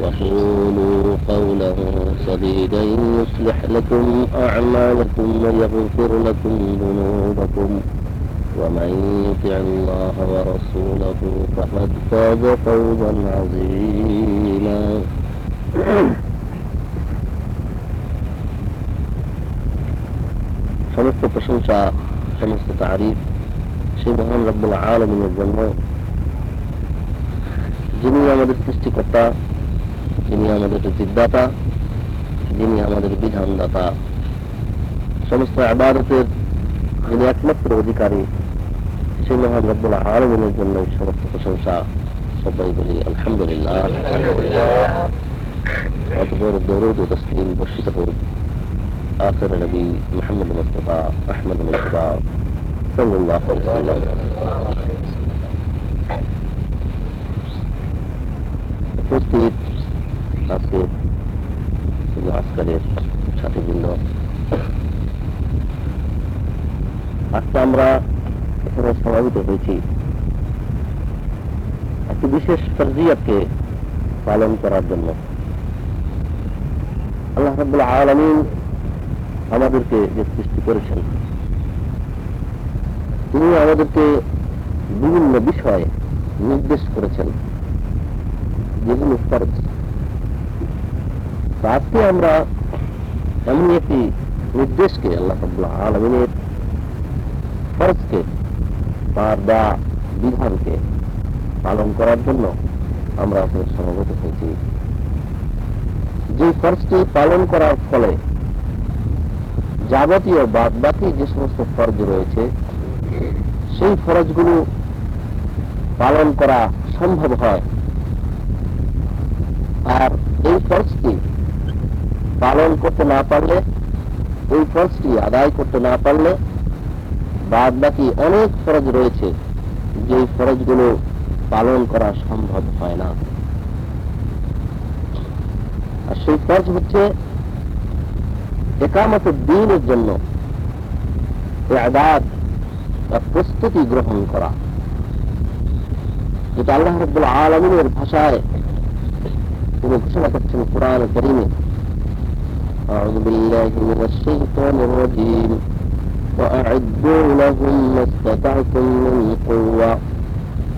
وقولوا قولا سديدا يصلح لكم أعمالكم ويغفر لكم ذنوبكم ومن يطع الله ورسوله فقد فاز فوزا عظيما সমস্ত প্রশংসা সমস্ত তারিফ সেই মহান রব্বুল আলমিনের জন্য যিনি আমাদের সৃষ্টিকর্তা যিনি আমাদের জিজ্ঞাতা যিনি আমাদের বিধানদাতা সমস্ত আবাদতের যিনি একমাত্র অধিকারী সেই মহান রব্বুল আলমিনের জন্য এই সমস্ত প্রশংসা সবাই বলি আলহামদুলিল্লাহ অতপর দরুদ ও তসলিম বর্ষিত হোক آخر نبي محمد المصطفى أحمد المصطفى صلى الله عليه وسلم উপস্থিত আজকে আজকালের সাথীবৃন্দ আজকে আমরা এখানে সমাবেত হয়েছি। একটি বিশেষ ফরজিয়াতকে পালন করার জন্য। আল্লাহ রাবুল আলমিন আমাদেরকে যে সৃষ্টি করেছেন, তিনি আমাদেরকে বিভিন্ন বিষয়ে নির্দেশ করেছেন। যেগুলো ফরজ। আজকে আমরা এমন একটি নির্দেশকে আল্লাহ আলমিনের ফরজকে তার দা বিধানকে পালন করার জন্য আমরা আপনার সমবেত হয়েছি। যে ফরজটি পালন করার ফলে যাবতীয় বাদ বাকি যে সমস্ত ফরজ রয়েছে, সেই ফরজগুলো পালন করা সম্ভব হয়। আর এই ফরজটি পালন করতে না পারলে, এই ফরজটি আদায় করতে না পারলে বাদ বাকি অনেক ফরজ রয়েছে যে ফরজগুলো পালন করা সম্ভব হয় না। আর সেই ফরজ হচ্ছে একামত দিনের জন্য আদাত প্রস্তুতি গ্রহণ করা। যেটা আল্লাহ রব্বুল আলমিনের ভাষায় তিনি ঘোষণা করছেন কোরআন করিমে। أعوذ بالله من الشيطان الرجيم وأعدوا لهم ما استطعتم من قوة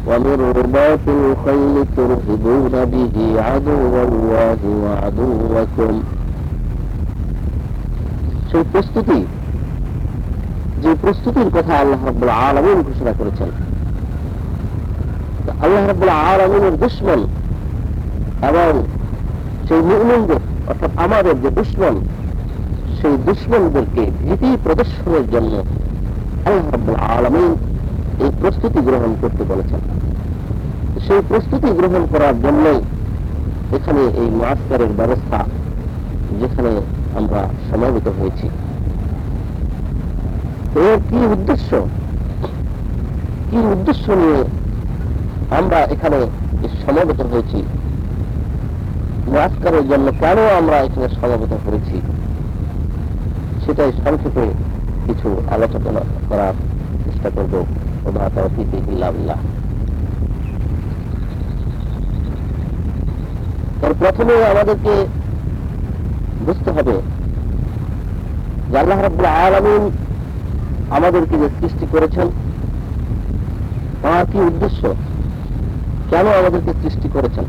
ومن رباط الخيل ترهبون به عدو الله وعدوكم সেই প্রস্তুতি যে প্রস্তুতির কথা আল্লাহ রব্বুল আলমিন ঘোষণা করেছেন আল্লাহ রব্বুল আলমিনের দুশ্মন এবং সেই মুমিনদের অর্থাৎ আমাদের যে দুশ্মন, সেই দুশ্মনদেরকে ভীতি প্রদর্শনের জন্য আলমিন এই প্রস্তুতি গ্রহণ করতে বলেছেন। সেই প্রস্তুতি গ্রহণ করার জন্যই এখানে এই মাস্টারের ব্যবস্থা যেখানে আমরা সমাবেত হয়েছি। এর কি উদ্দেশ্য? কি উদ্দেশ্য নিয়ে আমরা এখানে সমাবেত হয়েছি? মাস্কারের জন্য কেন আমরা এখানে সমাবেত করেছি? সেটাই সংক্ষেপে কিছু আলোচনা করার চেষ্টা করব। প্রথমে আমাদেরকে বুঝতে হবে যে আল্লাহ রাব্বুল আমাদেরকে যে সৃষ্টি করেছেন, তার কি উদ্দেশ্য? কেন আমাদেরকে সৃষ্টি করেছেন?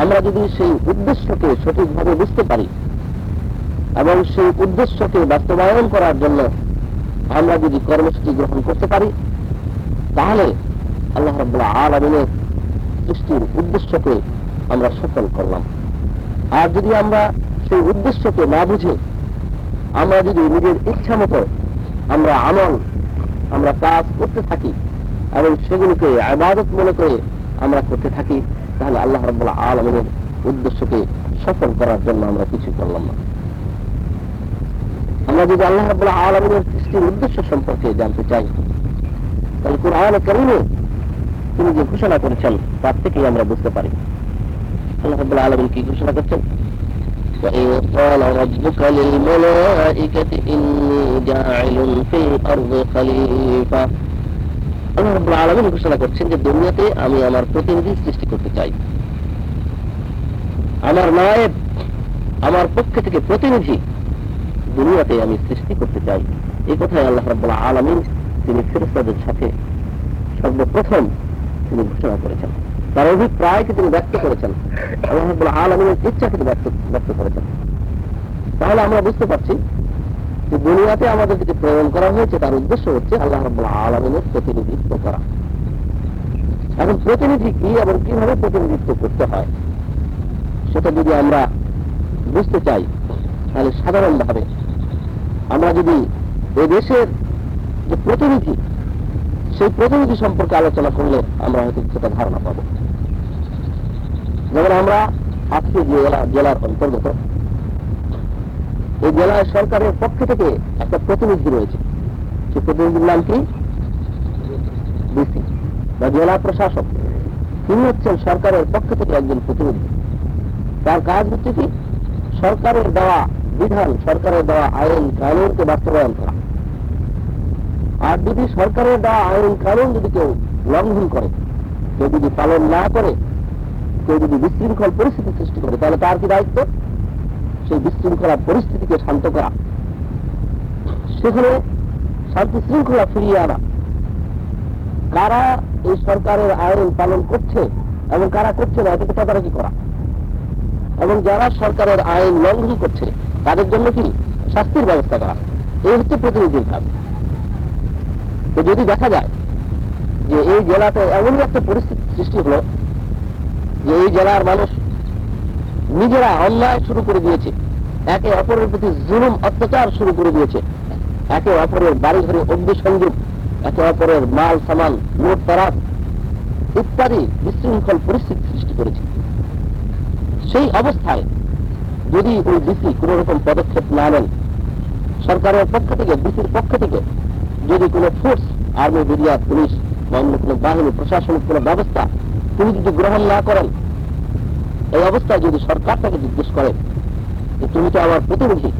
আমরা যদি সেই উদ্দেশ্যকে সঠিকভাবে বুঝতে পারি এবং সেই উদ্দেশ্যকে বাস্তবায়ন করার জন্য আমরা যদি কর্মসূচি গ্রহণ করতে পারি, তাহলে আল্লাহ রব্লা আলমিনের সৃষ্টির উদ্দেশ্যকে আমরা সফল করলাম। আর যদি আমরা সেই উদ্দেশ্যকে না বুঝে, আমরা যদি নিজের ইচ্ছা মতো আমরা আমল, আমরা কাজ করতে থাকি এবং সেগুলোকে আবাদত মনে করে আমরা করতে থাকি তাহলে আল্লাহ রব্লা আলমিনের উদ্দেশ্যকে সফল করার জন্য আমরা কিছু করলাম না আমরা যদি আল্লাহ রব্লা আলমিনের সৃষ্টির উদ্দেশ্য সম্পর্কে জানতে চাই তাহলে কোরআন করিমে তিনি যে ঘোষণা করেছেন তার থেকেই আমরা বুঝতে পারি আল্লাহ রব্লা আলমিন কি ঘোষণা করছেন وإذ قال ربك للملائكة إني جاعل في الأرض خليفة আল্লাহ ঘোষণা করছেন যে দুনিয়াতে আমি আমার প্রতিনিধি সৃষ্টি করতে চাই। আমার নায়েব, আমার পক্ষ থেকে প্রতিনিধি, দুনিয়াতে আমি সৃষ্টি করতে চাই। এই কথাই আল্লাহ রাব্বুল আলামিন তিনি ফেরেশতাদের সাথে সর্বপ্রথম তিনি ঘোষণা করেছেন। তার অভিপ্রায়কে তিনি ব্যক্ত করেছেন। আল্লাহ রাব্বুল আলামিনের ইচ্ছাকে ব্যক্ত ব্যক্ত করেছেন। তাহলে আমরা বুঝতে পারছি দুনিয়াতে আমাদেরকে যে প্রেরণ করা হয়েছে, তার উদ্দেশ্য হচ্ছে আল্লাহ রাব্বুল আলামিনের প্রতিনিধিত্ব করা। এখন প্রতিনিধি কি এবং কীভাবে প্রতিনিধিত্ব করতে হয়, সেটা যদি আমরা বুঝতে চাই, তাহলে সাধারণভাবে আমরা যদি এই দেশের যে প্রতিনিধি, সেই প্রতিনিধি সম্পর্কে আলোচনা করলে আমরা হয়তো সেটা ধারণা পাবো। যেমন আমরা আজকে জেলা জেলার অন্তর্গত এই জেলায় সরকারের পক্ষ থেকে একটা প্রতিনিধি রয়েছে। সেই প্রতিনিধির নাম কি? বা জেলা প্রশাসক। তিনি হচ্ছেন সরকারের পক্ষ থেকে একজন প্রতিনিধি। তার কাজ হচ্ছে কি? সরকারের দেওয়া বিধান, সরকারের দেওয়া আইন, কানুনকে বাস্তবায়ন করা। আর যদি সরকারের দেওয়া আইন, কানুন যদি কেউ লঙ্ঘন করে, কেউ যদি পালন না করে, কেউ যদি বিশৃঙ্খল পরিস্থিতি সৃষ্টি করে, তাহলে তার কি দায়িত্ব? সেই বিশৃঙ্খলা পরিস্থিতিকে শান্ত করা। সেখানে শান্তি শৃঙ্খলা ফিরিয়ে আনা। কারা এই সরকারের আইন পালন করছে এবং কারা করছে না, এটাকে তদারকি করা। এবং যারা সরকারের আইন লঙ্ঘন করছে, তাদের জন্য কি শাস্তির ব্যবস্থা করা? এই হচ্ছে প্রতিনিধির কাজ। তো যদি দেখা যায় যে এই জেলাতে এমনই একটা পরিস্থিতি সৃষ্টি হলো যে এই জেলার মানুষ নিজেরা অন্যায় শুরু করে দিয়েছে। একে অপরের প্রতি জুলুম, অত্যাচার শুরু করে দিয়েছে। একে অপরের বাড়ি ঘরে অগ্নিসংযোগ, একে অপরের মাল, সামান নোট তারাপ ইত্যাদি বিশৃঙ্খল পরিস্থিতি সৃষ্টি করেছে। সেই অবস্থায় যদি ওই ডিসি কোন রকম পদক্ষেপ না নেন, সরকারের পক্ষ থেকে, ডিসির পক্ষ থেকে যদি কোনো ফোর্স, আর্মি মিডিয়া পুলিশ বা অন্য কোনো বাহিনী, প্রশাসনিক কোনো ব্যবস্থা তিনি যদি গ্রহণ না করেন এই অবস্থায় যদি সরকার তাকে জিজ্ঞেস করে যে তুমি তো আমার প্রতিনিধি,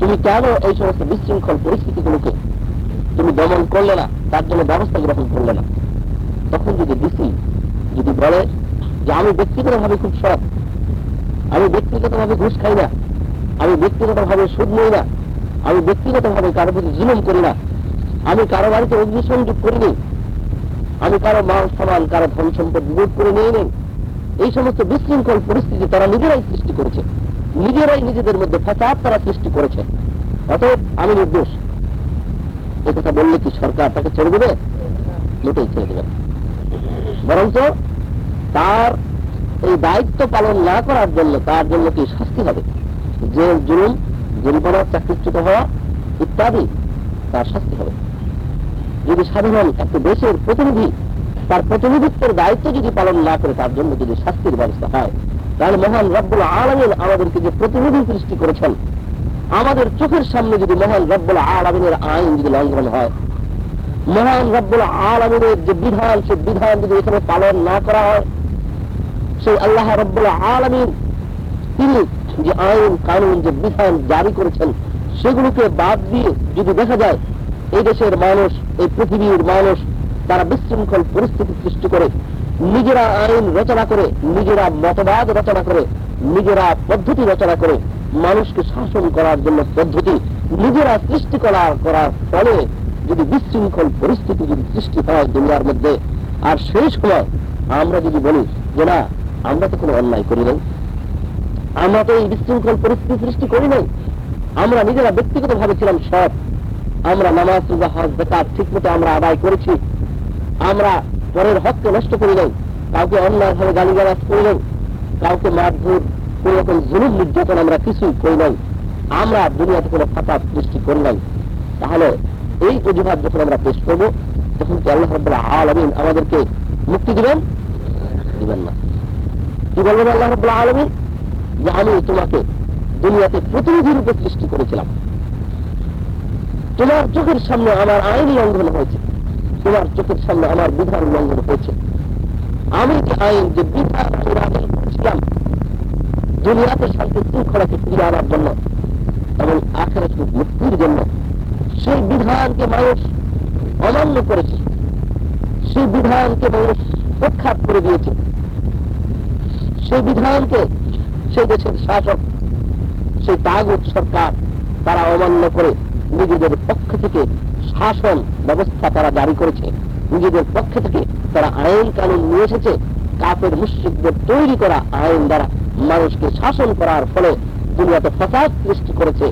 তুমি কেন এই সমস্ত বিশৃঙ্খল পরিস্থিতিগুলোকে তুমি দমন করলে না, তার জন্য ব্যবস্থা গ্রহণ করলে না? তখন যদি ডিসি যদি বলে যে আমি ব্যক্তিগতভাবে খুব সৎ, আমি ব্যক্তিগতভাবে ঘুষ খাই না, আমি ব্যক্তিগতভাবে সুদ নেই না, আমি ব্যক্তিগতভাবে কারও প্রতি জুলুম করি না, আমি কারও বাড়িতে অগ্নিসংযোগ করিনি, আমি কারও মাল সামান কারও ধন সম্পদ লুট করে নিয়ে নেই এই সমস্ত বিশৃঙ্খল পরিস্থিতি তারা নিজেরাই সৃষ্টি করেছে। নিজেরাই নিজেদের মধ্যে ফাঁসাদ তারা সৃষ্টি করেছে। অতএব আমি নির্দোষ। এ কথা বললে কি সরকার তাকে ছেড়ে দেবে? মোটেই ছেড়ে দেবে। বরঞ্চ তার এই দায়িত্ব পালন না করার জন্য তার জন্য কি শাস্তি হবে? যে জুলুম, জরিমানা, চাকরিচ্যুত হওয়া ইত্যাদি তার শাস্তি হবে। যদি সাধারণ একটা দেশের প্রতিনিধি তার প্রতিনিধিত্বের দায়িত্ব যদি পালন না করে, তার জন্য যদি শাস্তির ব্যবস্থা হয়, তাহলে মহান রব্বুল আলমিন আমাদেরকে যে প্রতিনিধি সৃষ্টি করেছেন, আমাদের চোখের সামনে যদি মহান রব্বুল আলমিনের আইন যদি লঙ্ঘন হয়, মহান রব্বুল আলমিনের যে বিধান, সে বিধান যদি এখানে পালন না করা হয়, সেই আল্লাহ রব্বুল আলমিন তিনি যে আইন, কানুন, যে বিধান জারি করেছেন, সেগুলোকে বাদ দিয়ে যদি দেখা যায় এই দেশের মানুষ, এই পৃথিবীর মানুষ তারা বিশৃঙ্খল পরিস্থিতি সৃষ্টি করে, নিজেরা আইন রচনা করে, নিজেরা মতবাদ রচনা করে, নিজেরা পদ্ধতি রচনা করে, মানুষকে শাসন করার জন্য পদ্ধতি, নিজেরা সৃষ্টি করার করার ফলে যদি বিশৃঙ্খল পরিস্থিতি যদি সৃষ্টি হয় দুনিয়ার মধ্যে, আর সেই সময় আমরা যদি বলি যে না, আমরা তো কোনো অন্যায় করি নাই, আমরা তো এই বিশৃঙ্খল পরিস্থিতি সৃষ্টি করি নাই, আমরা নিজেরা ব্যক্তিগত ভাবে ছিলাম সব আমরা নামাজ হজ বেকার ঠিক মতো আমরা আদায় করেছি আমরা পরের হককে নষ্ট করে নাই কাউকে অন্যায় ভাবে গালিগালাজ করি নাই কাউকে মারধর, কোন রকম জুলুম নির্যাতন আমরা কিছুই করি নাই। আমরা দুনিয়াতে কোনো ফাঁকাত সৃষ্টি করি নাই। তাহলে এই অজুহাত যখন আমরা পেশ করব, তখন কি আল্লাহ রব্বুল্লাহ আলমিন আমাদেরকে মুক্তি দিবেন? দিবেন না। কি বলবেন আল্লাহ রব্বুল্লাহ আলমিন? যে আমি তোমাকে দুনিয়াতে প্রতিনিধি রূপে সৃষ্টি করেছিলাম। তোমার চোখের সামনে আমার আইন লঙ্ঘন হয়েছে। তোমার চোখের সামনে আমার বিধান লঙ্ঘন হয়েছে। আমি যে আইন, যে বিধান আমি করেছিলাম, দুনিয়াতে শান্তি শৃঙ্খলাকে ফিরে আনার জন্য এবং আখের মুক্তির জন্য সেই বিধানকে মানুষ অমান্য করেছে, সেই বিধানকে মানুষ প্রখ্যাত করে দিয়েছে, সেই বিধানকে সেই দেশের শাসক, সেই তাগুত সরকার তারা অমান্য করে নিজেদের পক্ষ থেকে শাসন ব্যবস্থা তারা জারি করেছে নিজেদের পক্ষ থেকে তারা আইন কানুন নিয়ে এসেছে কাপের মুশ্রিকদের তৈরি করা আইন দ্বারা মানুষকে শাসন করার ফলে দুনিয়াতে ফসাদ সৃষ্টি করেছে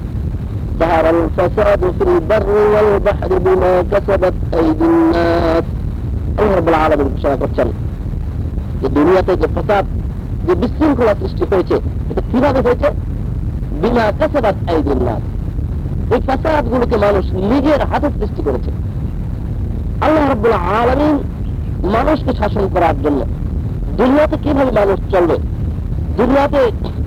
ظهر الفساد في البر والبحر بما كسبت أيدي الناس আল্লাহ রাব্বুল আলামিন ঘোষণা করছেন যে দুনিয়াতে যে ফসাদ যে বিশৃঙ্খলা সৃষ্টি হয়েছে এটা কিভাবে হয়েছে বিনা কাসাবাত আইদিন নাস এই ফাসাদ গুলোকে মানুষ নিজের হাতে সৃষ্টি করেছে। আল্লাহ রাব্বুল আলামিন মানুষকে শাসন করার জন্য দুনিয়াতে কীভাবে মানুষ চলবে, দুনিয়াতে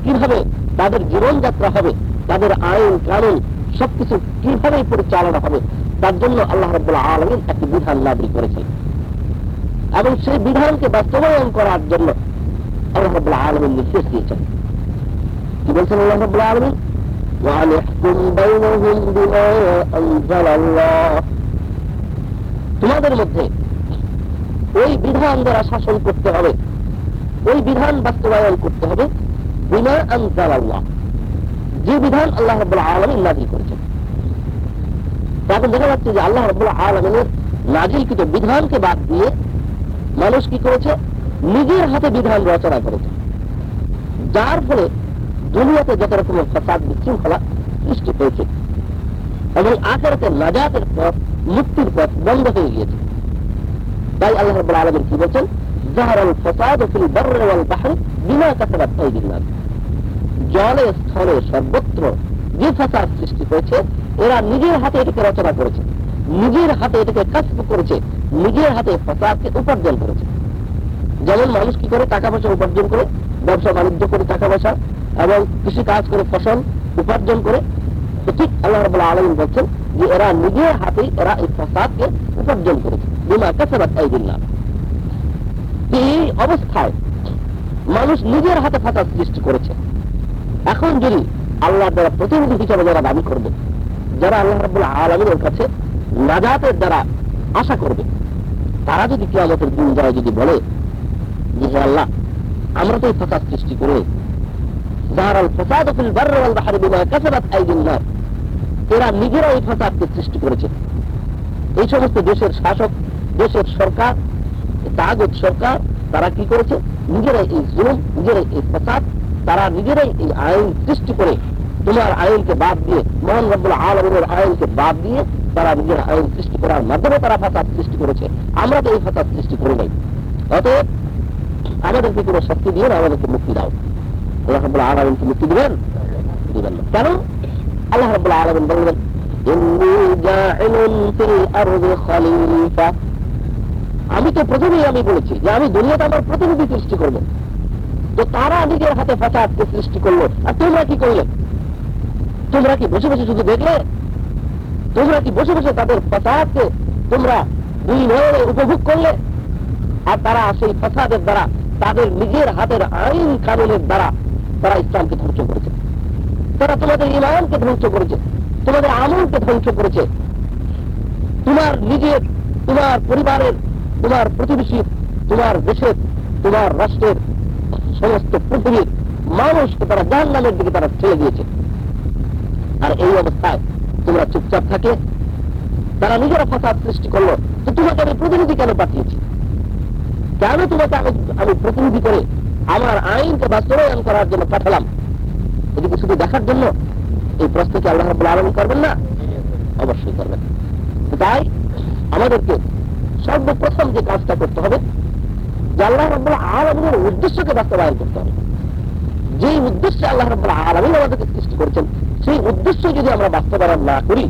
কীভাবে তাদের জীবনযাত্রা হবে, তাদের আইন কানুন সবকিছু কীভাবে পরিচালনা হবে, তার জন্য আল্লাহ রাব্বুল আলামিন একটি বিধান নাবি করেছে এবং সেই বিধানকে বাস্তবায়ন করার জন্য আল্লাহ রাব্বুল আলামিন নির্দেশ দিয়েছেন। কি বলছেন আল্লাহ রাব্বুল আলামিন? وأن يحكم بينهم بما أنزل الله তোমাদের মধ্যে ওই বিধান দ্বারা শাসন করতে হবে ওই বিধান বাস্তবায়ন করতে হবে বিনা আনজাল আল্লাহ যে বিধান আল্লাহ রব্বুল আলমিন নাজিল করেছেন তারপর দেখা যাচ্ছে যে আল্লাহ রব্বুল আলমিনের নাজিলকৃত বিধানকে বাদ দিয়ে মানুষ কি করেছে নিজের হাতে বিধান রচনা করেছে যার ফলে দুনিয়াতে যত রকমের ফসাদ, বিশৃঙ্খলা সৃষ্টি হয়েছে। এবং আখেরাতে নাজাতের পথ, মুক্তির পথ বন্ধ হয়ে গিয়েছে। তাই আল্লাহ রব্বুল আলমিন কি বলছেন? জাহারাল ফসাদ ফিল বাররি ওয়াল বিমা কাসাবাত আইদিন নাস। জলে, স্থলে সর্বত্র যে ফাসাদ সৃষ্টি হয়েছে, এরা নিজের হাতে এটাকে রচনা করেছে। নিজের হাতে এটাকে কাসব করেছে। নিজের হাতে ফাসাদকে উপার্জন করেছে। যেমন মানুষ কি করে টাকা পয়সা উপার্জন করে? ব্যবসা বাণিজ্য করে টাকা পয়সা এবং কৃষি কাজ করে, ফসল উপার্জন করে ঠিক আল্লাহ রবুল্লাহ আলমিন বলছেন যে এরা নিজের হাতেই এরা এই ফাসাদকে উপার্জন করেছে। বিমা কাসাবাত আইদিল্লাহ। এই অবস্থায় মানুষ নিজের হাতে ফাসাদ সৃষ্টি করেছে। এখন যদি আল্লাহ দ্বারা প্রতিনিধি হিসাবে যারা দাবি করবে, যারা আল্লাহ রাবুল্লাহ আলমিনের কাছে নাজাতের দ্বারা আশা করবে, তারা যদি কিয়ামতের দিন যায় যদি বলে যে হে আল্লাহ, আমরা তো এই ফাসাদ সৃষ্টি করে ফাসাদ কাসাবাত আইদিন নাস এরা নিজেরা এই ফাসাদকে সৃষ্টি করেছে। এই সমস্ত দেশের শাসক, দেশের সরকার, তাগত সরকার, তারা কি করেছে? নিজেরাই এই জুলুম, নিজেরাই এই ফাসাদ, তারা নিজেরাই এই আইন সৃষ্টি করে তোমার আইনকে বাদ দিয়ে, মোহন রব্বুল আলমের আইনকে বাদ দিয়ে তারা নিজের আইন সৃষ্টি করার মাধ্যমে তারা ফাসাদ সৃষ্টি করেছে। আমরা তো এই ফাসাদ সৃষ্টি করি নাই। অতএব আমাদেরকে কোনো শক্তি দিয়ে আমাদেরকে মুক্তি দাও। আল্লাহ রব্বুল আলমিন কি মৃত্যু দিবেন? দিবেন না। কেন? আল্লাহ রব্বুল আলমিন বলবেন আমি তো প্রথমেই আমি বলেছি যে আমি দুনিয়াতে আমার প্রতিনিধি সৃষ্টি করব। তো তারা নিজের হাতে ফাঁসাদকে সৃষ্টি করল। আর তোমরা কি করলে তোমরা কি বসে বসে শুধু দেখলে? তোমরা কি বসে বসে তাদের ফাঁসাদকে তোমরা দুই নয় উপভোগ করলে? আর তারা সেই ফাঁসাদের দ্বারা, তাদের নিজের হাতের আইন কানুনের দ্বারা তারা ইসলামকে ধ্বংস করেছে। তারা তোমাদের ইমানকে ধ্বংস করেছে, তোমাদের আমলকে ধ্বংস করেছে। তোমার নিজের, তোমার পরিবারের, তোমার প্রতিবেশী, তোমার দেশের, তোমার রাষ্ট্রের সমস্ত পৃথিবীর মানুষকে তারা জান নামের দিকে তারা ঠেলে দিয়েছে। আর এই অবস্থায় তোমরা চুপচাপ থাকে। তারা নিজেরা ফাসাদ সৃষ্টি করল তো তোমাকে আমি প্রতিনিধি কেন পাঠিয়েছি? কেন তোমাকে আমি প্রতিনিধি করে আমার আইনকে বাস্তবায়ন করার জন্য পাঠালাম। এদিকে শুধু দেখার জন্য এই প্রশ্নকে আল্লাহ রাব্বুল আলামিন করবেন না? অবশ্যই করবেন। তাই আমাদেরকে সর্বপ্রথম যে কাজটা করতে হবে, যে আল্লাহ রাব্বুল আলামিনের উদ্দেশ্যকে বাস্তবায়ন করতে হবে। যেই উদ্দেশ্যে আল্লাহ রাব্বুল আলামিন আমাদেরকে সৃষ্টি করেছেন, সেই উদ্দেশ্য যদি আমরা বাস্তবায়ন না করি,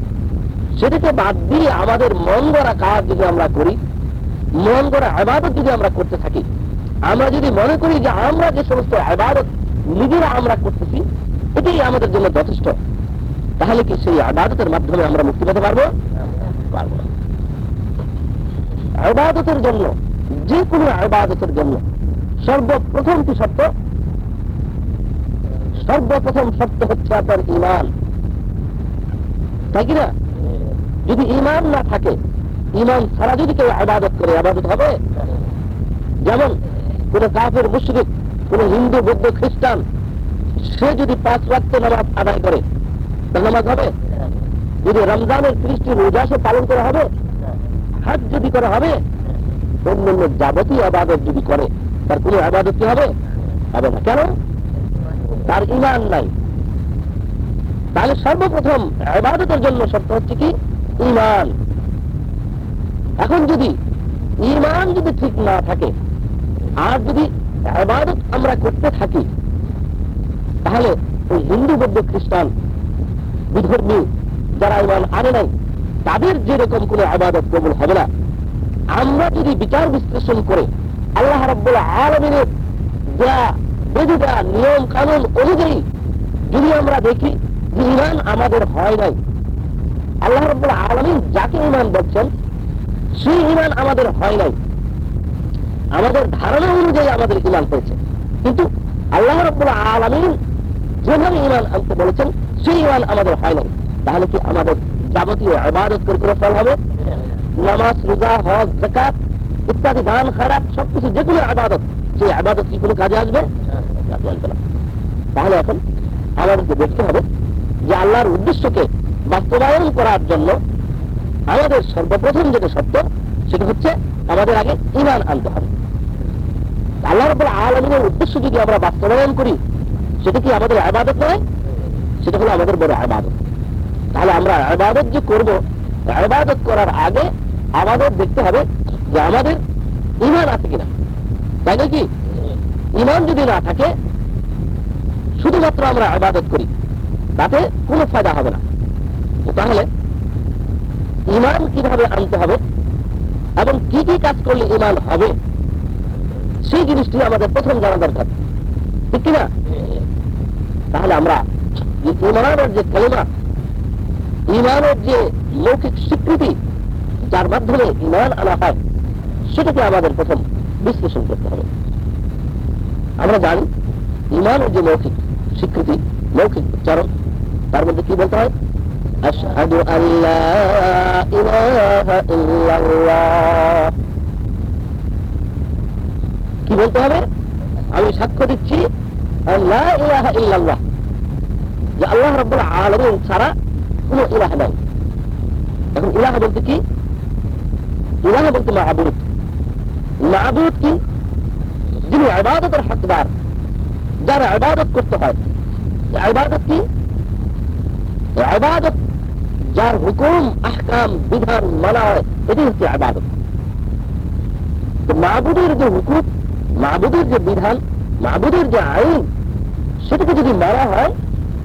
সেটাকে বাদ দিয়ে আমাদের মন গড়া কাজ যদি আমরা করি, মন গড়া আবাদত যদি আমরা করতে থাকি আমরা যদি মনে করি যে আমরা যে সমস্ত আবাদত নিজেরা আমরা করতেছি, এটাই আমাদের জন্য যথেষ্ট। তাহলে কি সেই আবাদতের মাধ্যমে আমরা মুক্তি পেতে পারব? পারব আবাদতের জন্য, যে কোনো আবাদতের জন্য সর্বপ্রথম কি শর্ত? সর্বপ্রথম শর্ত হচ্ছে আপনার ইমান তাই কিনা যদি ইমান না থাকে ইমান ছাড়া যদি কেউ আবাদত করে আবাদত হবে? যেমন কোন কাফের মুশরিক, কোন হিন্দু, বৌদ্ধ, খ্রিস্টান, সে যদি পাঁচ ওয়াক্ত নামাজ আদায় করে তার নামাজ হবে? যদি রমজানের ত্রিশটি রোজা পালন করা হবে? হাজ যদি করা হবে? অন্যান্য যাবতীয় আবাদত যদি করে, তার কোন আবাদত কি হবে? হবে না। কেন? তার ইমান নাই। তাহলে সর্বপ্রথম আবাদতের জন্য শর্ত হচ্ছে কি? ইমান। এখন যদি ইমান যদি ঠিক না থাকে আর যদি আবাদত আমরা করতে থাকি, তাহলে ওই হিন্দু, বৌদ্ধ, খ্রিস্টান, বিধর্মী যারা ইমান আনে নাই, তাদের যেরকম কোনো আবাদত কবুল হবে না। আমরা যদি বিচার বিশ্লেষণ করে আল্লাহ রব্বুল আলমিনের যা বেদিদা নিয়ম, কানুন অনুযায়ী যদি আমরা দেখি যে ইমান আমাদের হয় নাই, আল্লাহ রব্বুল আলমিন যাকে ইমান বলছেন, সেই ইমান আমাদের হয় নাই। আমাদের ধারণা অনুযায়ী আমাদের ইমান হয়েছে। কিন্তু আল্লাহ রব্বুল আলমিন যেভাবে ইমান আনতে বলেছেন, সেই ইমান আমাদের হয় নাই। তাহলে কি আমাদের যাবতীয় আবাদত করে কোনো ফল হবে? নামাজ, রোজা, হজ জাকাত ইত্যাদি, দান, খারাপ, সবকিছু যে কোনো আবাদত, সেই আবাদত কি কোনো কাজে আসবে? তাহলে এখন আমাদেরকে দেখতে হবে যে আল্লাহর উদ্দেশ্যকে বাস্তবায়ন করার জন্য আমাদের সর্বপ্রথম যেটা সত্য, সেটা হচ্ছে আমাদের আগে ইমান আনতে হবে। আল্লাহ রব আলমিনের উদ্দেশ্য যদি আমরা বাস্তবায়ন করি, সেটা কি আমাদের আবাদত নয়? সেটা হলো আমাদের বড় আবাদত তাহলে আমরা আবাদত যে করব আবাদত করার আগে আমাদের দেখতে হবে যে আমাদের ইমান আছে কিনা। তাই নাকি ইমান যদি না থাকে, শুধুমাত্র আমরা আবাদত করি, তাতে কোনো ফায়দা হবে না। তাহলে ইমান কীভাবে আনতে হবে এবং কি কি কাজ করলে ইমান হবে সেই জিনিসটি আমাদের প্রথম জানা দরকার। ঠিক কিনা? তাহলে আমরা ইমানের যে কলমা, ইমানের যে মৌখিক স্বীকৃতি, যার মাধ্যমে ইমান আনা হয়, সেটাকে আমাদের প্রথম বিশ্লেষণ করতে হবে। আমরা জানি, ইমানের যে মৌখিক স্বীকৃতি, মৌখিক উচ্চারণ, তার মধ্যে কি বলতে হয়? আশাহাদু আল্লাহ ইলাহা ইল্লাল্লাহ। কি বলতে হবে? আমি সাক্ষ্য দিচ্ছি আল্লাহ রাব্বুল আলামিন ছাড়া কোনো ইলাহ নাই। এখন ইলাহ বলতে কি? ইলাহ বলতে মাহবুদ মাহবুদ কি? যিনি ইবাদতের হকদার, যার আবাদত করতে হয়। আবাদত কি? ইবাদত যার হুকুম, আহকাম, বিধান মানা হয় এটি হচ্ছে আবাদত মাহবুদের যে হুকুম মাহবুদের যে বিধান মাহবুদের যে আইন, সেটাকে যদি মানা হয়,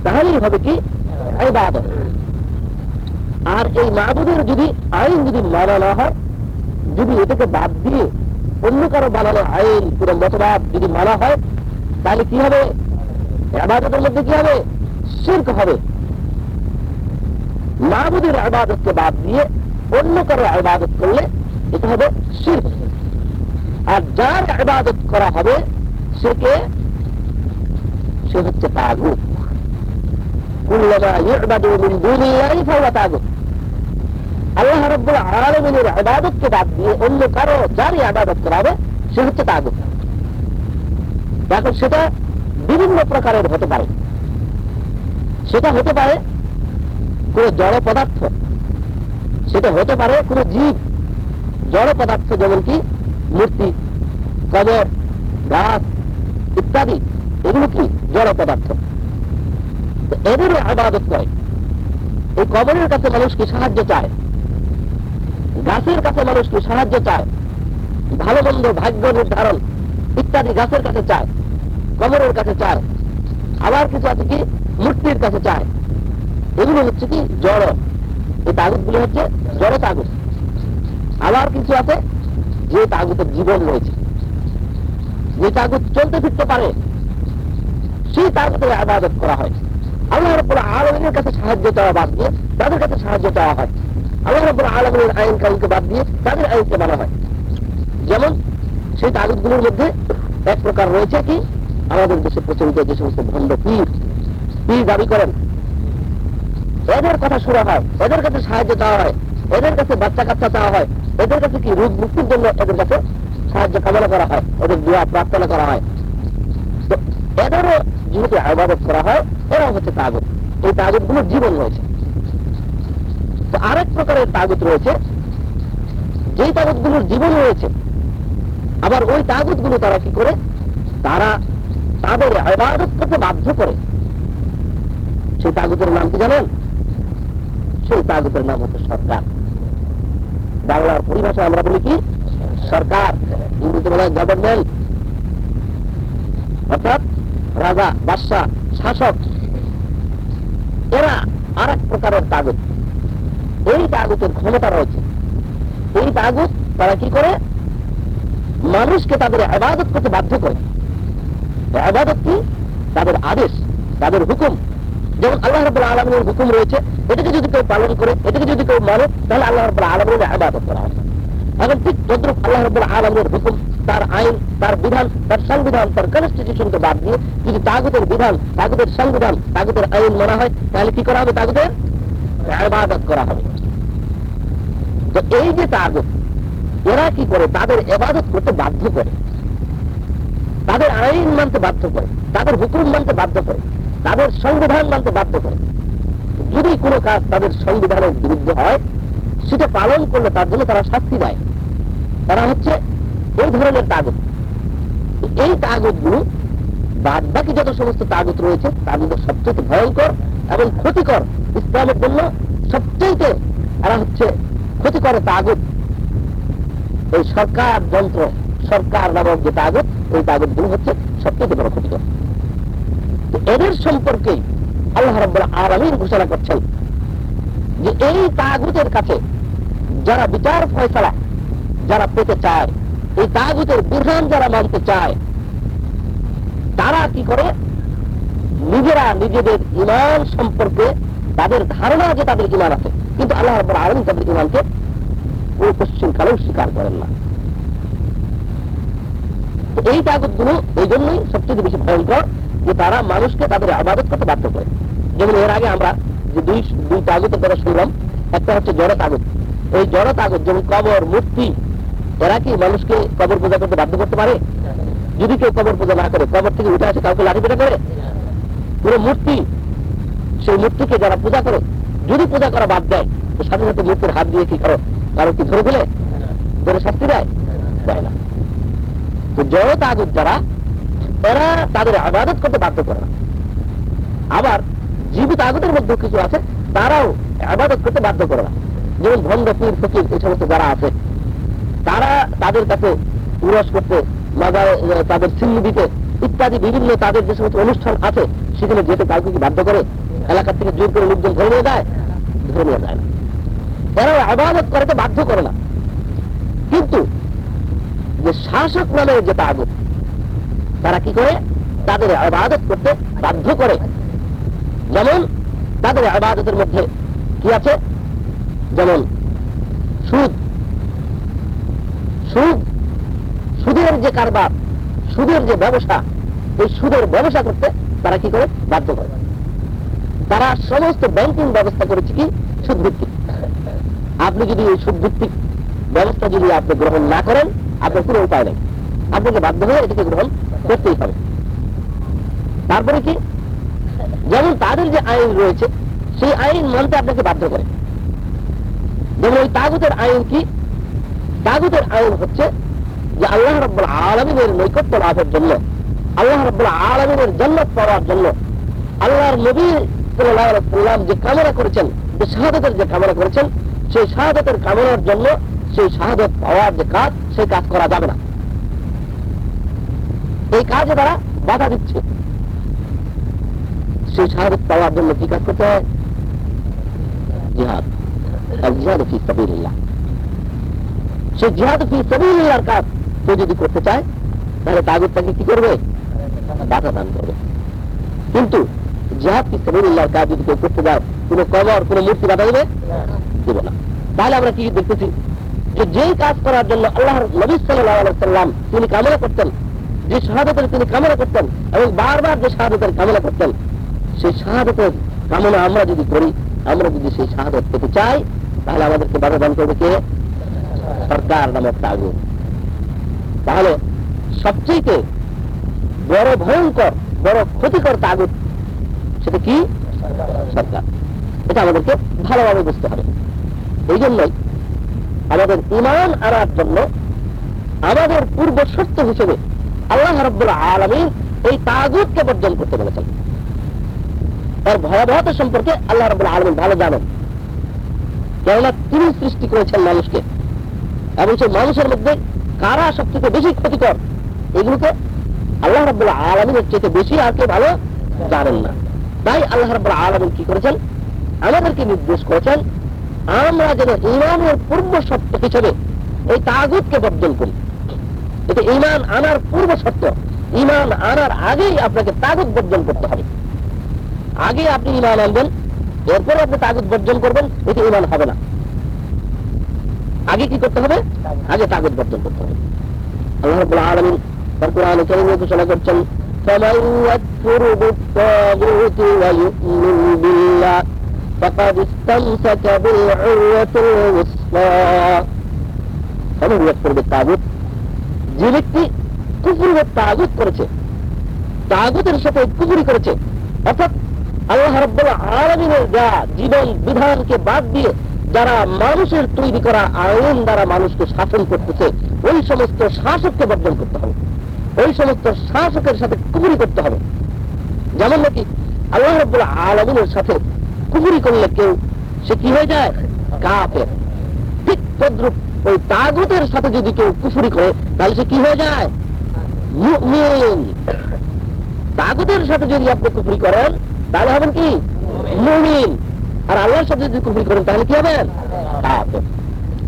তাহলেই হবে কি? আর এই মাহবুদের যদি আইন যদি মানা না হয়, যদি এটাকে বাদ দিয়ে অন্য কারও বানানো আইন পুরো মতবাদ যদি মানা হয়, তাহলে কি হবে? আবাদতের মধ্যে কি হবে? শির্ক হবে। মাহবুদের আবাদতকে বাদ দিয়ে অন্য কারও আবাদত করলে এটা হবে শির আর যার আবাদত করা হবে, সেকে সে হচ্ছে আল্লাহ রাব্বুল আলামিনের ইবাদতকে বাদ দিয়ে অন্য কারও যারই ইবাদত হবে, সে হচ্ছে সেটা বিভিন্ন প্রকারের হতে পারে। সেটা হতে পারে কোন জড় পদার্থ, সেটা হতে পারে কোনো জীব। জড় পদার্থ যেমন কি মূর্তি, কবর, গাছ ইত্যাদি, এগুলো কি জড় পদার্থ? এদেরও আবাদত করে। এই কবরের কাছে মানুষ কি সাহায্য চায়? গাছের কাছে মানুষ কি সাহায্য চায়? ভালো মন্দ ভাগ্য নির্ধারণ ইত্যাদি গাছের কাছে চায়, কবরের কাছে চায়। আবার কিছু আছে কি? মূর্তির কাছে চায়। এগুলো হচ্ছে কি জড়। এই তাগুতগুলো হচ্ছে জড় তাগুত আবার কিছু আছে যে তাগুতের জীবন রয়েছে। যে তাগুত চলতে ফিরতে পারে। সেই তাগুতের আবাদত করা হয়। আল্লাহ রব্বুল আলমিনের কাছে সাহায্য চাওয়া বাদ দিয়ে তাদের কাছে সাহায্য চাওয়া হয়। আল্লাহ রব্বুল আলমিনের আইন কাউকে বাদ দিয়ে তাদের আইনকে মানা হয়। যেমন সেই তাগুতগুলোর মধ্যে এক প্রকার রয়েছে কি? আমাদের দেশে প্রচলিত যে সমস্ত ভণ্ড পীর পীর দাবি করেন, এদের কথা শোনা হয়, এদের কাছে সাহায্য চাওয়া হয়, এদের কাছে বাচ্চা কাচ্চা চাওয়া হয়। এদের কাছে কি রোগ মুক্তির জন্য এদের কাছে সাহায্য কামনা করা হয়? ওদের দোয়া প্রার্থনা করা হয়? তো এদেরও যেহেতু আবাদত করা হয় এরা হচ্ছে তাগুত। এই তাগুতগুলো জীবন রয়েছে। তো আরেক প্রকারের তাগত রয়েছে। যেই তাগতগুলোর জীবন রয়েছে, আবার ওই তাগতগুলো তারা কি করে? তারা তাদের আবাদত করতে বাধ্য করে। সেই তাগতের নাম কি জানেন? সেই তাগতের নাম হচ্ছে সরকার। বাংলার পরিভাষায় আমরা বলি কি? সরকার, ইংরেজিতে বলা গভর্নমেন্ট অর্থাৎ রাজা, বাদশাহ, শাসক। এরা আর এক প্রকারের তাগুত। এই তাগুতের ক্ষমতা রয়েছে। এই তাগুত তারা কি করে? মানুষকে তাদের আবাদত করতে বাধ্য করে। আবাদত কি? তাদের আদেশ, তাদের হুকুম। যেমন আল্লাহ রব্বুল আলমের হুকুম রয়েছে, এটাকে যদি কেউ পালন করে, এটাকে যদি কেউ মানে তাহলে আল্লাহ রব্বুল আলমের আবাদত করা হবে। এখন ঠিক তদ্রুপ আল্লাহ রব্বুল আলমের হুকুম, তার আইন, তার বিধান, তার সংবিধান, তার কনস্টিটিউশনকে বাদ দিয়ে যদি তাগুতের বিধান, তাগুতের সংবিধান, তাগুতের আইন মানা হয়, তাহলে কি করা হবে তাগুতের? আবাদত করা হবে। তো এই যে তাগুত, এরা কি করে? তাদের এবাদত করতে বাধ্য করে। তাদের আইন মানতে বাধ্য করে। তাদের হুকুম মানতে বাধ্য করে। তাদের সংবিধান মানতে বাধ্য করে। যদি কোনো কাজ তাদের সংবিধানের বিরুদ্ধে হয়, সেটা পালন করলে তার জন্য তারা শাস্তি দেয় তারা হচ্ছে এই ধরনের তাগত। এই তাগতগুলো বাদ বাকি যত সমস্ত তাগত রয়েছে তার সবচেয়ে ভয়ঙ্কর এবং ক্ষতিকর ইসলামের জন্য সবচেয়ে তারা হচ্ছে ক্ষতিকর তাগত। এই সরকার যন্ত্র, সরকার নামক যে তাগত, এই তাগতগুলো হচ্ছে সবচেয়ে বড় ক্ষতিকর। এদের সম্পর্কেই আল্লাহ রব্বুল আলমীর ঘোষণা করছেন যে এই তাগুতের কাছে যারা বিচার ফয়সলা যারা পেতে চায়, এই তাগুতের বিধান যারা মানতে চায়, তারা কি করে? নিজেরা নিজেদের ইমান সম্পর্কে তাদের ধারণা যে তাদের ইমান আছে। কিন্তু আল্লাহ রব্বুল আলমী তাদের ইমানকে ওই পশ্চিম কালেও স্বীকার করেন না। এই তাগুতগুলো এই জন্যই সবচেয়ে বেশি ভয়ঙ্কর। যে তারা মানুষকে তাদের আবাদত করতে বাধ্য করে। যেমন এর আগে আমরা যে দুই দুই তাগুতের কথা শুনলাম, একটা হচ্ছে জড় তাগুত এই জড় তাগুত যেমন কবর, মূর্তি, এরা কি মানুষকে কবর পূজা করতে বাধ্য করতে পারে? যদি কেউ কবর পূজা না করে, কবর থেকে উঠে আসে, কাউকে লাঠি পেটা করে? পুরো মূর্তি, সেই মূর্তিকে যারা পূজা করে, যদি পূজা করা বাদ দেয়, তো সাথে সাথে মূর্তির হাত দিয়ে কি করো কারও কি ধরে ফেলে? ধরে শাস্তি দেয়? দেয় না। তো জড় তাগুত যারা এরা তাদের আবাদত করতে বাধ্য করে না। আবার জীবিত আগতের মধ্যে কিছু আছে, তারাও আবাদত করতে বাধ্য করে না। যেমন ভণ্ড, পীর, ফকির, এই সমস্ত যারা আছে, তারা তাদের কাছে উরস করতে মাজায় তাদের সিল্লি দিতে ইত্যাদি বিভিন্ন তাদের যে সমস্ত অনুষ্ঠান আছে সেখানে যেতে কাউকে কি বাধ্য করে? এলাকার থেকে জোর করে লোকজন ধরে নিয়ে যায়? ধরে নিয়ে যায় না। এরাও আবাদত করতে বাধ্য করে না। কিন্তু যে শাসক নামের যেটা আগত তারা কি করে? তাদের আবাদত করতে বাধ্য করে। যেমন তাদের আবাদতের মধ্যে কি আছে? যেমন সুদ। সুদ, সুদের যে কারবার, সুদের যে ব্যবসা, এই সুদের ব্যবসা করতে তারা কি করে? বাধ্য করে। তারা সমস্ত ব্যাংকিং ব্যবস্থা করেছে কি? সুদ ভিত্তিক আপনি যদি এই সুদ ভিত্তিক ব্যবস্থা যদি আপনি গ্রহণ না করেন, আপনার কোনো উপায় নেই। আপনাকে বাধ্য হয়ে এটাকে গ্রহণ করতেই হবে তারপরে কি? যেমন তাদের যে আইন রয়েছে, সেই আইন মানতে আপনাকে বাধ্য করে। যেমন ওই তাগুতের আইন কি? তাগুতের আইন হচ্ছে যে আল্লাহ রব্বুল আলমিনের নৈকট্য লাভের জন্য, আল্লাহ রব্বুল আলমিনের জন্নত পাওয়ার জন্য আল্লাহর নবী সাল্লাম যে কামনা করেছেন, যে শাহাদতের যে কামনা করেছেন, সেই শাহাদতের কামনার জন্য সেই শাহাদত পাওয়ার যে কাজ, সেই কাজ করা যাবে না। এই কাজে তারা বাধা দিচ্ছে। সেই শাহাদত পাওয়ার জন্য কি কাজ করতে হয়? জিহাদ। ফি সাবিল্লাহ সে সাবিল্লাহর কাজ কেউ যদি করতে চায়, তাহলে তাগুতটাকে কি করবে? বাধা দান করবে। কিন্তু জিহাদ ফি সাবিল্লাহর কাজ যদি কেউ করতে যায় কোনো কবর, কোনো মূর্তি বাধা দেবে? দেবে না। তাহলে আমরা কি দেখতেছি যে যেই কাজ করার জন্য আল্লাহর নবী সাল্লাহ সাল্লাম তিনি কামনা করতেন যে শাহাদতের তিনি কামনা করতেন এবং বারবার যে শাহাদতের কামনা করতেন, সেই শাহাদতের কামনা আমরা যদি করি, আমরা যদি সেই শাহাদত পেতে চাই, তাহলে আমাদেরকে বাধা দান করবে কে? সরকার নামক তাগুত তাহলে সবচেয়ে বড় ভয়ঙ্কর, বড় ক্ষতিকর তাগুত সেটা কি? সরকার। এটা আমাদেরকে ভালোভাবে বুঝতে হবে। এই জন্যই আমাদের ইমান আনার জন্য আমাদের পূর্ব শর্ত হিসেবে আল্লাহ রব্বুল আলমিন এই তাগুতকে বর্জন করতে বলেছেন। তার ভয়াবহতা সম্পর্কে আল্লাহ রব্বুল আলমিন ভালো জানেন। কেননা তিনি সৃষ্টি করেছেন মানুষকে। এবং সেই মানুষের মধ্যে কারা সবথেকে বেশি ক্ষতিকর, এগুলোকে আল্লাহ রব্বুল আলমিনের চেয়ে বেশি আর কেউ ভালো জানেন না। তাই আল্লাহ রব্বুল আলমিন কি করেছেন? আমাদেরকে নির্দেশ করেছেন, আমরা যেন ইমানের পূর্ব সত্য হিসেবে এই তাগুতকে বর্জন করি। এটা ইমান আনার পূর্ব সত্য ইমান আনার আগেই আপনাকে তাগুত বর্জন করতে হবে আগে আপনি ইমান আনবেন এরপরে আপনি তাগুত বর্জন করবেন এটা ইমান হবে না আগে কি করতে হবে আগে তাগুত বর্জন করতে হবে আল্লাহ রাব্বুল আলামিন তার কোরআনে কারীমে ঘোষণা করছেন فمن يكفر بالطاغوت ويؤمن بالله فقد استمسك بالعروة الوثقى فمن يكفر بالطاغوت যে ব্যক্তি কুফুরি তাগুত করেছে, তাগুতের সাথে কুফুরি করেছে, অর্থাৎ আল্লাহ রব্বুল আলমিনের যা জীবন বিধানকে বাদ দিয়ে যারা মানুষের তৈরি করা আইন দ্বারা মানুষকে শাসন করতেছে, ওই সমস্ত শাসককে বর্জন করতে হবে। ওই সমস্ত শাসকের সাথে কুফুরি করতে হবে। যেমন নাকি আল্লাহ রব্বুল আলমিনের সাথে কুফুরি করলে কেউ, সে কি হয়ে যায়? কাফের। ঠিক তদ্রুপ ওই তাগুতের সাথে যদি কেউ কুফুরি করে, তাহলে সে কি হয়ে যায়? মুমিন। তাগুতের সাথে যদি আপনি কুফুরি করেন, তাহলে হবেন কি? মুমিন। আর আল্লাহর সাথে যদি কুফুরি করেন, তাহলে কি হবেন?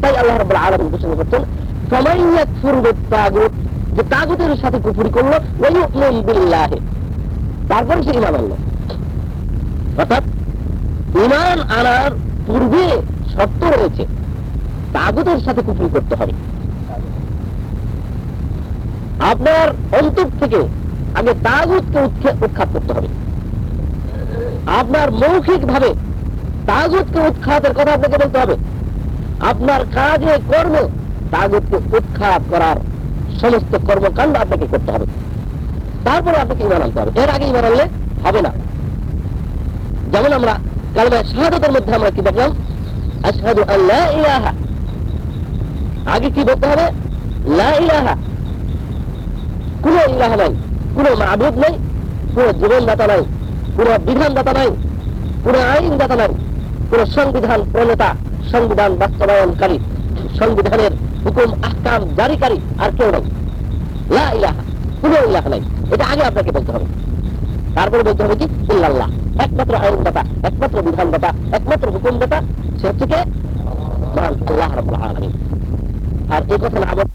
তাই আল্লাহ রাব্বুল আলামিন ঘোষণা করছেন, ফামান ইয়াকফুর বিত-তাগুত যে তাগুতের সাথে কুফুরি করল ওয়া বিল্লাহি। তারপরে সে ঈমান আনলো। অর্থাৎ, ঈমান আনার পূর্বে শর্ত রয়েছে। তাগুতের সাথে কুফরি করতে হবে। আপনার অন্তর থেকে আগে তাগুতকে উৎখাত করতে হবে। আপনার মৌখিক ভাবে তাগুতকে উৎখাতের কথা আপনাকে বলতে হবে। আপনার কাজে, কর্মে তাগুতকে উৎখাত করার সমস্ত কর্মকাণ্ড আপনাকে করতে হবে। তারপরে আপনাকে ইমান আনতে হবে। এর আগে ইমান আনলে হবে না। যেমন আমরা কালমা শাহাদতের মধ্যে আমরা কি দেখলাম? আল্লাহ আগে কি বলতে হবে? লা ইলাহা। কোন ইলাহা নাই, কোন মাবুদ নাই, কোন জীবনদাতা নাই, কোন বিধানদাতা নাই, কোন আইনদাতা নাই, কোন সংবিধান প্রণেতা, সংবিধান বাস্তবায়নকারী, সংবিধানের হুকুম, আহকাম জারিকারী আর কেউ নাই। লা ইলাহা, কোন ইলাহা নাই। এটা আগে আপনাকে বলতে হবে। তারপরে বলতে হবে কি? ইল্লাল্লাহ। একমাত্র আইনদাতা, একমাত্র বিধানদাতা, একমাত্র হুকুমদাতা, সে হচ্ছে কে? আল্লাহ রাব্বুল আর এই কথা না আবার